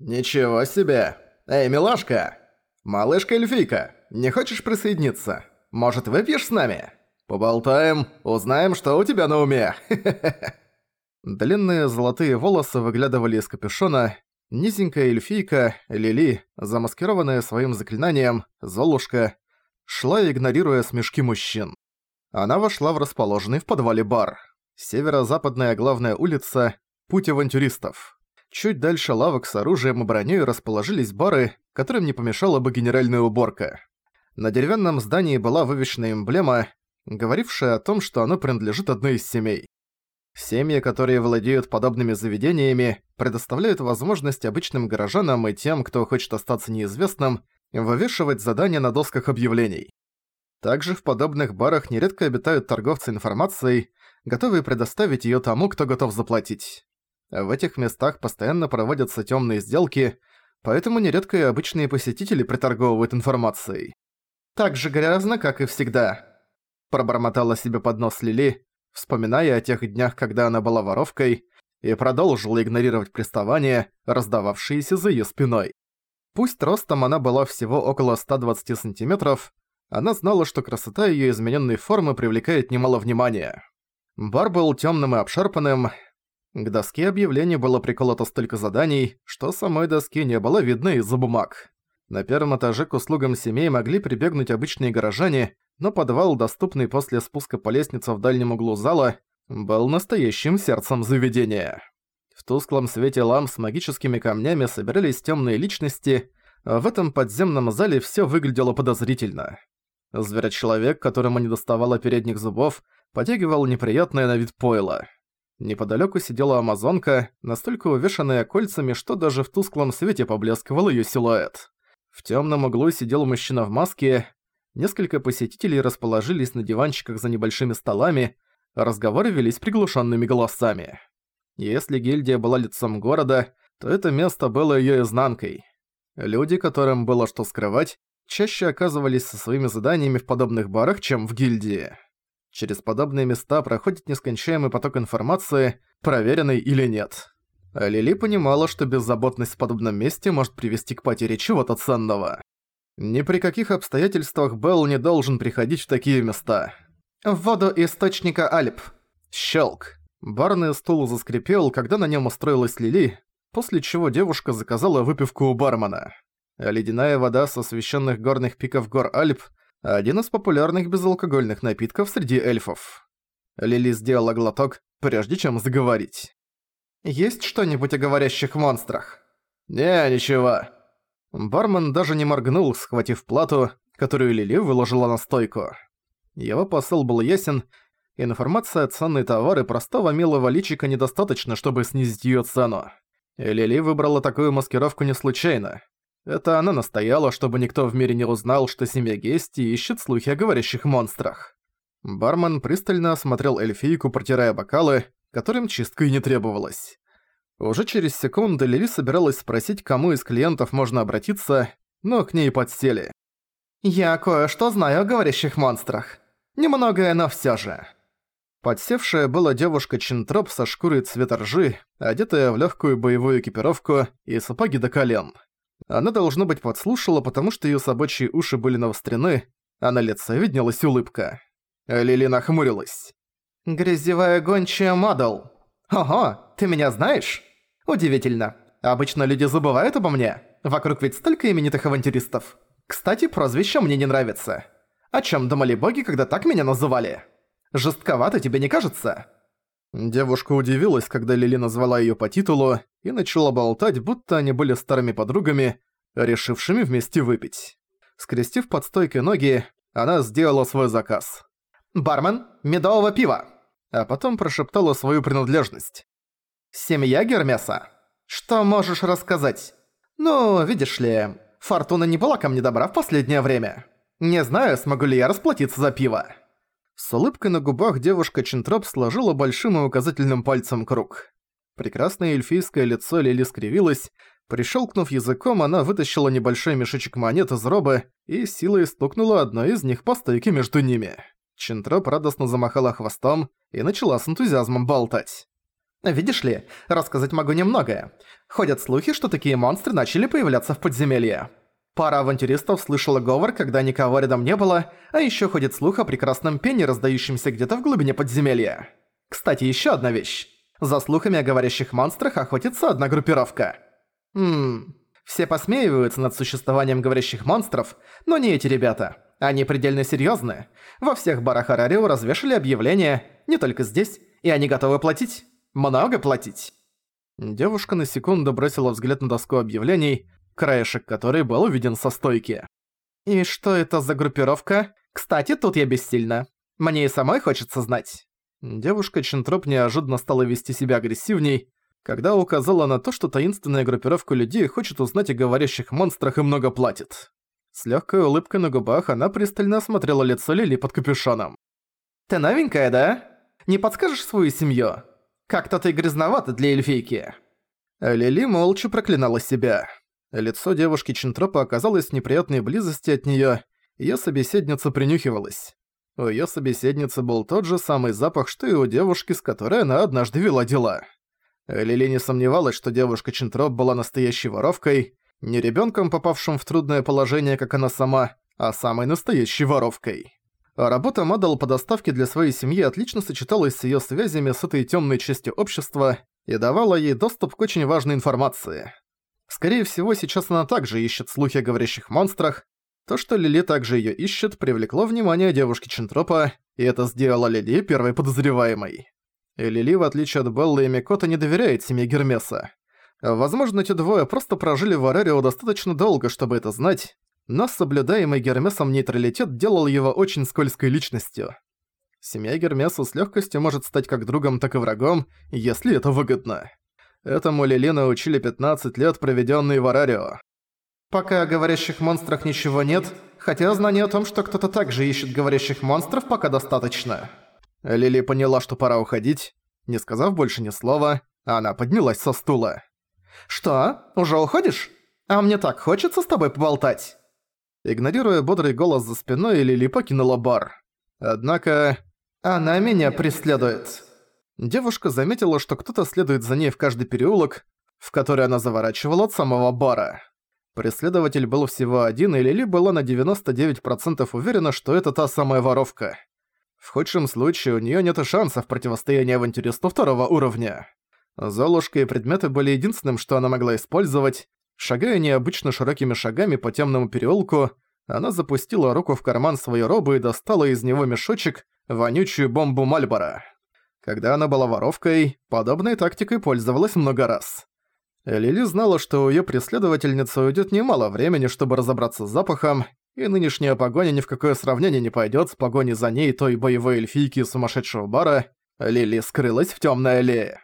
«Ничего себе! Эй, милашка! Малышка-эльфийка, не хочешь присоединиться? Может, выпьешь с нами? Поболтаем, узнаем, что у тебя на уме!» Длинные золотые волосы выглядывали из капюшона, низенькая эльфийка, Лили, замаскированная своим заклинанием, Золушка, шла, игнорируя смешки мужчин. Она вошла в расположенный в подвале бар. Северо-западная главная улица, путь авантюристов. Чуть дальше лавок с оружием и броней расположились бары, которым не помешала бы генеральная уборка. На деревянном здании была вывешена эмблема, говорившая о том, что оно принадлежит одной из семей. Семьи, которые владеют подобными заведениями, предоставляют возможность обычным горожанам и тем, кто хочет остаться неизвестным, вывешивать задания на досках объявлений. Также в подобных барах нередко обитают торговцы информацией, готовые предоставить её тому, кто готов заплатить. В этих местах постоянно проводятся тёмные сделки, поэтому нередко и обычные посетители приторговывают информацией. «Так же грязно, как и всегда», – пробормотала себе под нос Лили, вспоминая о тех днях, когда она была воровкой, и продолжила игнорировать приставания, раздававшиеся за её спиной. Пусть ростом она была всего около 120 сантиметров, она знала, что красота её измененной формы привлекает немало внимания. Бар был тёмным и обшарпанным, к доске объявлений было приколото столько заданий, что самой доски не было видно из-за бумаг. На первом этаже к услугам семей могли прибегнуть обычные горожане, но подвал, доступный после спуска по лестнице в дальнем углу зала, был настоящим сердцем заведения. В тусклом свете ламп с магическими камнями собирались темные личности, а в этом подземном зале все выглядело подозрительно. Зверочеловек, которому не доставало передних зубов, потягивал неприятное на вид пойло. Неподалеку сидела амазонка, настолько увешанная кольцами, что даже в тусклом свете поблескивал ее силуэт. В темном углу сидел мужчина в маске, несколько посетителей расположились на диванчиках за небольшими столами, разговоры велись приглушенными голосами. Если гильдия была лицом города, то это место было ее изнанкой. Люди, которым было что скрывать, чаще оказывались со своими заданиями в подобных барах, чем в гильдии. Через подобные места проходит нескончаемый поток информации, проверенный или нет. А Лили понимала, что беззаботность в подобном месте может привести к потере чего-то ценного. Ни при каких обстоятельствах Белл не должен приходить в такие места. В воду источника Альп. Щелк. Барный стул заскрипел, когда на нем устроилась Лили, после чего девушка заказала выпивку у бармена. ледяная вода со священных горных пиков гор Альп один из популярных безалкогольных напитков среди эльфов. Лили сделала глоток, прежде чем заговорить. «Есть что-нибудь о говорящих монстрах?» «Не, ничего». Бармен даже не моргнул, схватив плату, которую Лили выложила на стойку. Его посыл был ясен, информация о ценной товары простого милого личика недостаточно, чтобы снизить её цену. И Лили выбрала такую маскировку не случайно. Это она настояла, чтобы никто в мире не узнал, что семья Гести ищет слухи о говорящих монстрах. Бармен пристально осмотрел эльфийку, протирая бокалы, которым чистка и не требовалась. Уже через секунду Лили собиралась спросить, кому из клиентов можно обратиться, но к ней подсели. «Я кое-что знаю о говорящих монстрах. Немногое, но всё же». Подсевшая была девушка Чинтроп со шкурой цвета ржи, одетая в легкую боевую экипировку и сапоги до колен. Она, должно быть, подслушала, потому что её собачьи уши были навострены, а на лице виднелась улыбка. Лили нахмурилась. «Грязевая гончая Мадл. Ого, ты меня знаешь? Удивительно. Обычно люди забывают обо мне. Вокруг ведь столько именитых авантюристов. Кстати, прозвище мне не нравится. О чем думали боги, когда так меня называли? Жестковато тебе не кажется?» Девушка удивилась, когда Лили назвала её по титулу, и начала болтать, будто они были старыми подругами, решившими вместе выпить. Скрестив под стойкой ноги, она сделала свой заказ. «Бармен, медового пива!» А потом прошептала свою принадлежность. «Семья Гермеса? Что можешь рассказать? Ну, видишь ли, Фортуна не была ко мне добра в последнее время. Не знаю, смогу ли я расплатиться за пиво». С улыбкой на губах девушка Чинтроп сложила большим и указательным пальцем круг. Прекрасное эльфийское лицо Лили скривилось, прищелкнув языком, она вытащила небольшой мешочек монет из робы и силой стукнула одной из них по стойке между ними. Чинтроп радостно замахала хвостом и начала с энтузиазмом болтать. Видишь ли, рассказать могу немногое. Ходят слухи, что такие монстры начали появляться в подземелье. Пара авантюристов слышала говор, когда никого рядом не было, а ещё ходит слух о прекрасном пене, раздающемся где-то в глубине подземелья. Кстати, ещё одна вещь. За слухами о говорящих монстрах охотится одна группировка. Ммм... Все посмеиваются над существованием говорящих монстров, но не эти ребята. Они предельно серьёзны. Во всех барах Арарио развешали объявления, не только здесь, и они готовы платить. Много платить. Девушка на секунду бросила взгляд на доску объявлений, краешек которой был увиден со стойки. «И что это за группировка? Кстати, тут я бессильна. Мне и самой хочется знать». Девушка Чентроп неожиданно стала вести себя агрессивней, когда указала на то, что таинственная группировка людей хочет узнать о говорящих монстрах и много платит. С легкой улыбкой на губах она пристально осмотрела лицо Лили под капюшоном. «Ты новенькая, да? Не подскажешь свою семью? Как-то ты грязновата для эльфийки». Лили молча проклинала себя. Лицо девушки Чентропа оказалось в неприятной близости от неё, её собеседница принюхивалась. У её собеседницы был тот же самый запах, что и у девушки, с которой она однажды вела дела. Лили не сомневалась, что девушка Чентроп была настоящей воровкой, не ребёнком, попавшим в трудное положение, как она сама, а самой настоящей воровкой. Работа Мадал по доставке для своей семьи отлично сочеталась с её связями с этой тёмной частью общества и давала ей доступ к очень важной информации. Скорее всего, сейчас она также ищет слухи о говорящих монстрах. То, что Лили также её ищет, привлекло внимание девушки Чентропа, и это сделало Лили первой подозреваемой. И Лили, в отличие от Беллы и Микота, не доверяет семье Гермеса. Возможно, эти двое просто прожили в Арарио достаточно долго, чтобы это знать, но соблюдаемый Гермесом нейтралитет делал его очень скользкой личностью. Семья Гермеса с легкостью может стать как другом, так и врагом, если это выгодно. Этому Лили научили 15 лет, проведенные в Арарио. Пока о говорящих монстрах ничего нет, хотя знание о том, что кто-то также ищет говорящих монстров, пока достаточно. Лили поняла, что пора уходить. Не сказав больше ни слова, она поднялась со стула. «Что? Уже уходишь? А мне так хочется с тобой поболтать!» Игнорируя бодрый голос за спиной, Лили покинула бар. Однако... «Она меня преследует!» Девушка заметила, что кто-то следует за ней в каждый переулок, в который она заворачивала от самого бара. Преследователь был всего один, и Лили была на 99% уверена, что это та самая воровка. В худшем случае у неё нет шансов противостояния авантюристу второго уровня. Золушка и предметы были единственным, что она могла использовать. Шагая необычно широкими шагами по темному переулку, она запустила руку в карман своей робы и достала из него мешочек, вонючую бомбу Мальбора. Когда она была воровкой, подобной тактикой пользовалась много раз. Лили знала, что у её преследовательницы уйдет немало времени, чтобы разобраться с запахом, и нынешняя погоня ни в какое сравнение не пойдет с погоней за ней той боевой эльфийки сумасшедшего бара, Лили скрылась в темной аллее.